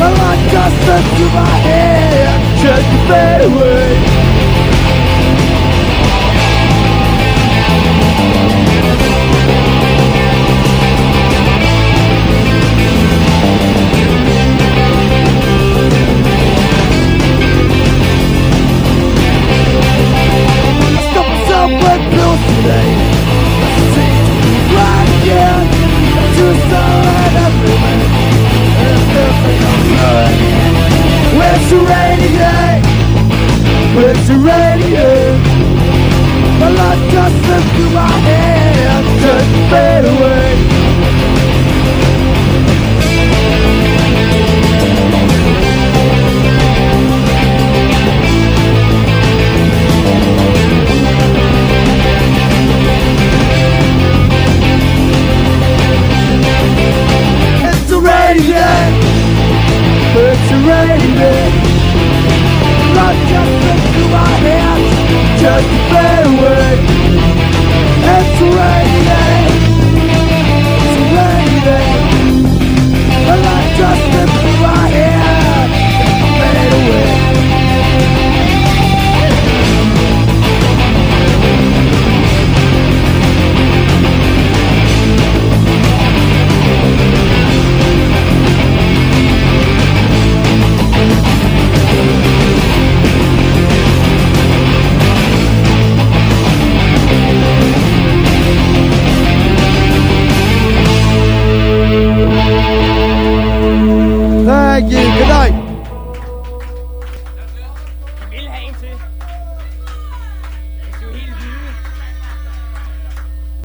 My life just slipped through my hand Just fade away It's just through my hand Just to fade away It's a day. It's a rainy day. Just through my hands, just to